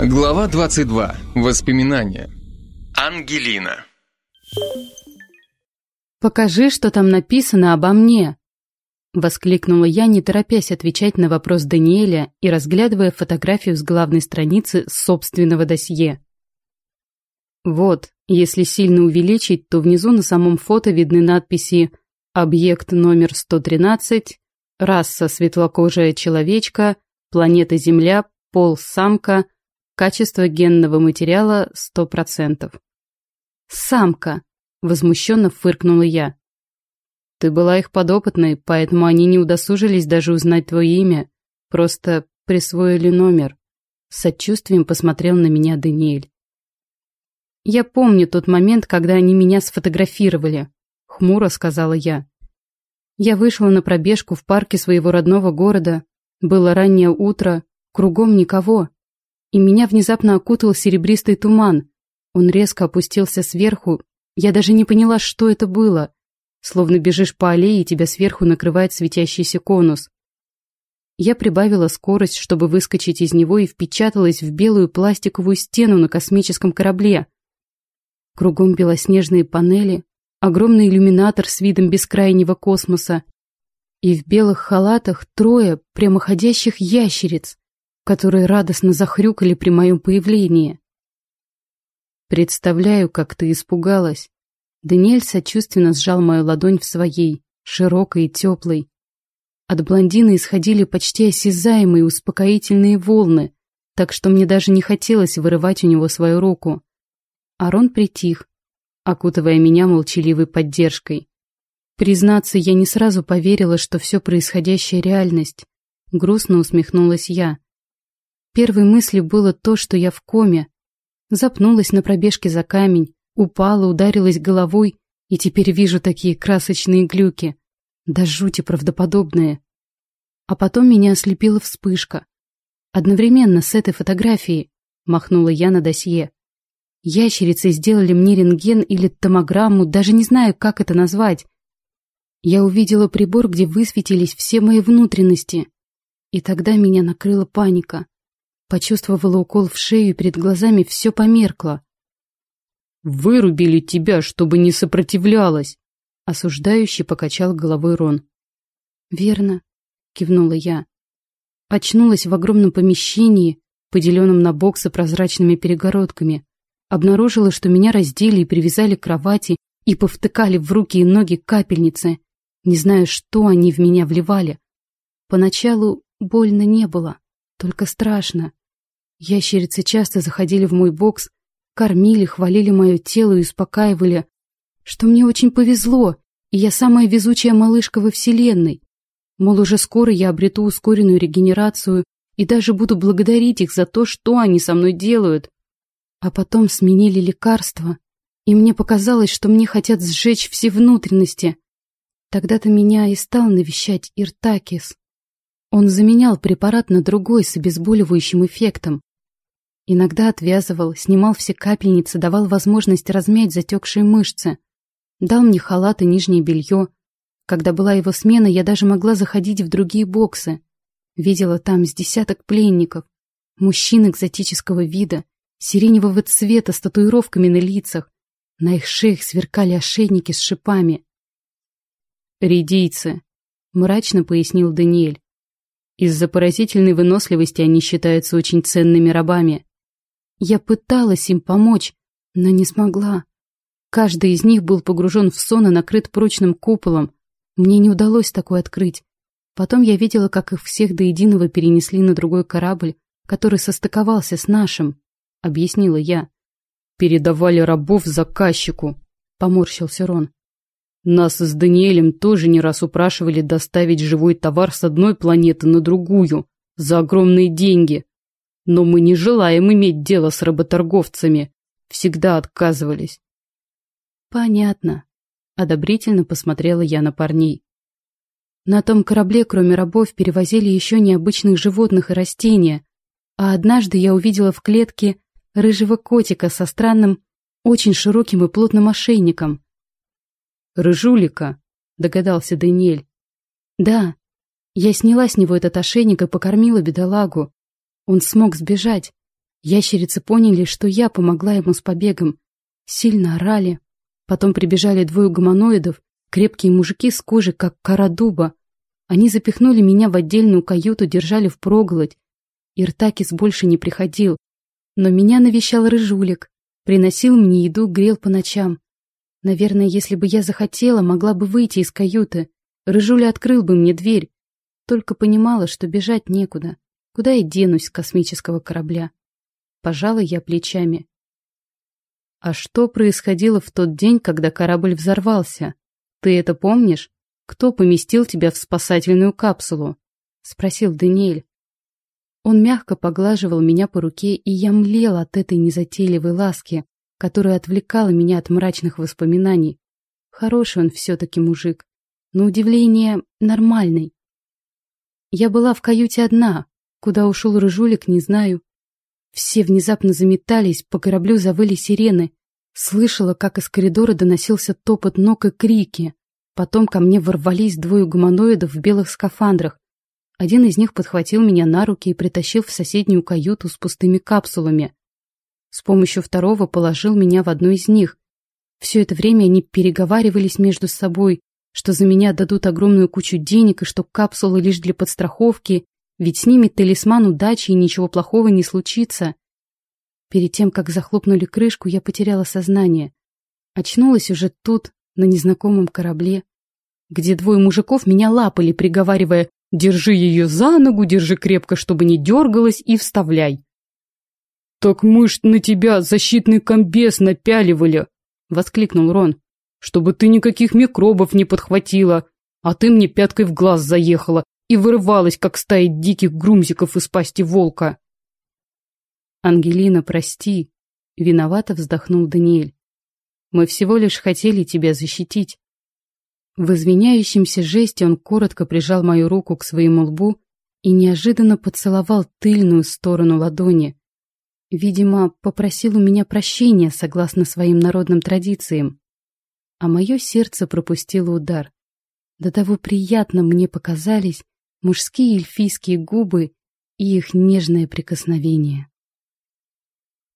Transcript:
Глава 22. Воспоминания. Ангелина. «Покажи, что там написано обо мне!» Воскликнула я, не торопясь отвечать на вопрос Даниэля и разглядывая фотографию с главной страницы собственного досье. Вот, если сильно увеличить, то внизу на самом фото видны надписи «Объект номер 113», «Раса светлокожая человечка», «Планета Земля», «Пол самка», Качество генного материала 100%. «Самка!» — возмущенно фыркнула я. «Ты была их подопытной, поэтому они не удосужились даже узнать твое имя, просто присвоили номер». С сочувствием посмотрел на меня Даниэль. «Я помню тот момент, когда они меня сфотографировали», — хмуро сказала я. Я вышла на пробежку в парке своего родного города. Было раннее утро, кругом никого и меня внезапно окутал серебристый туман. Он резко опустился сверху, я даже не поняла, что это было. Словно бежишь по аллее, и тебя сверху накрывает светящийся конус. Я прибавила скорость, чтобы выскочить из него, и впечаталась в белую пластиковую стену на космическом корабле. Кругом белоснежные панели, огромный иллюминатор с видом бескрайнего космоса, и в белых халатах трое прямоходящих ящериц которые радостно захрюкали при моем появлении. Представляю, как ты испугалась. Даниэль сочувственно сжал мою ладонь в своей, широкой и теплой. От блондина исходили почти осязаемые успокоительные волны, так что мне даже не хотелось вырывать у него свою руку. Арон притих, окутывая меня молчаливой поддержкой. Признаться, я не сразу поверила, что все происходящее реальность. Грустно усмехнулась я. Первой мыслью было то, что я в коме. Запнулась на пробежке за камень, упала, ударилась головой, и теперь вижу такие красочные глюки. Да жути правдоподобные. А потом меня ослепила вспышка. Одновременно с этой фотографией махнула я на досье. Ящерицы сделали мне рентген или томограмму, даже не знаю, как это назвать. Я увидела прибор, где высветились все мои внутренности. И тогда меня накрыла паника. Почувствовала укол в шею, и перед глазами все померкло. «Вырубили тебя, чтобы не сопротивлялась!» Осуждающий покачал головой Рон. «Верно», — кивнула я. Очнулась в огромном помещении, поделенном на боксы прозрачными перегородками. Обнаружила, что меня раздели и привязали к кровати и повтыкали в руки и ноги капельницы. Не знаю, что они в меня вливали. Поначалу больно не было, только страшно. Ящерицы часто заходили в мой бокс, кормили, хвалили мое тело и успокаивали, что мне очень повезло, и я самая везучая малышка во Вселенной. Мол, уже скоро я обрету ускоренную регенерацию и даже буду благодарить их за то, что они со мной делают. А потом сменили лекарства, и мне показалось, что мне хотят сжечь все внутренности. Тогда-то меня и стал навещать Иртакис. Он заменял препарат на другой с обезболивающим эффектом. Иногда отвязывал, снимал все капельницы, давал возможность размять затекшие мышцы. Дал мне халат и нижнее белье. Когда была его смена, я даже могла заходить в другие боксы. Видела там с десяток пленников. Мужчин экзотического вида, сиреневого цвета с татуировками на лицах. На их шеях сверкали ошейники с шипами. «Редийцы», — мрачно пояснил Даниэль. «Из-за поразительной выносливости они считаются очень ценными рабами. Я пыталась им помочь, но не смогла. Каждый из них был погружен в сон и накрыт прочным куполом. Мне не удалось такое открыть. Потом я видела, как их всех до единого перенесли на другой корабль, который состыковался с нашим, — объяснила я. «Передавали рабов заказчику», — поморщился Рон. «Нас с Даниэлем тоже не раз упрашивали доставить живой товар с одной планеты на другую за огромные деньги. Но мы не желаем иметь дело с работорговцами. Всегда отказывались. Понятно. Одобрительно посмотрела я на парней. На том корабле, кроме рабов, перевозили еще необычных животных и растения. А однажды я увидела в клетке рыжего котика со странным, очень широким и плотным ошейником. «Рыжулика», — догадался Даниэль. «Да, я сняла с него этот ошейник и покормила бедолагу. Он смог сбежать. Ящерицы поняли, что я помогла ему с побегом. Сильно орали. Потом прибежали двое гуманоидов, крепкие мужики с кожей, как кора дуба. Они запихнули меня в отдельную каюту, держали впроголодь. Иртакис больше не приходил. Но меня навещал Рыжулик. Приносил мне еду, грел по ночам. Наверное, если бы я захотела, могла бы выйти из каюты. Рыжуля открыл бы мне дверь. Только понимала, что бежать некуда. Куда я денусь с космического корабля? Пожалуй, я плечами. А что происходило в тот день, когда корабль взорвался? Ты это помнишь? Кто поместил тебя в спасательную капсулу? Спросил Даниэль. Он мягко поглаживал меня по руке, и я млела от этой незатейливой ласки, которая отвлекала меня от мрачных воспоминаний. Хороший он все-таки мужик. На удивление, нормальный. Я была в каюте одна. Куда ушел рыжулик, не знаю. Все внезапно заметались, по кораблю завыли сирены. Слышала, как из коридора доносился топот ног и крики. Потом ко мне ворвались двое гуманоидов в белых скафандрах. Один из них подхватил меня на руки и притащил в соседнюю каюту с пустыми капсулами. С помощью второго положил меня в одну из них. Все это время они переговаривались между собой, что за меня дадут огромную кучу денег и что капсулы лишь для подстраховки, ведь с ними талисман удачи и ничего плохого не случится. Перед тем, как захлопнули крышку, я потеряла сознание. Очнулась уже тут, на незнакомом корабле, где двое мужиков меня лапали, приговаривая «Держи ее за ногу, держи крепко, чтобы не дергалась, и вставляй». «Так мы ж на тебя защитный комбез напяливали!» — воскликнул Рон. «Чтобы ты никаких микробов не подхватила, а ты мне пяткой в глаз заехала, и вырывалась, как стая диких грумзиков из пасти волка. «Ангелина, прости», — виновато вздохнул Даниэль. «Мы всего лишь хотели тебя защитить». В извиняющемся жесте он коротко прижал мою руку к своему лбу и неожиданно поцеловал тыльную сторону ладони. Видимо, попросил у меня прощения согласно своим народным традициям. А мое сердце пропустило удар. До того приятно мне показались мужские эльфийские губы и их нежное прикосновение.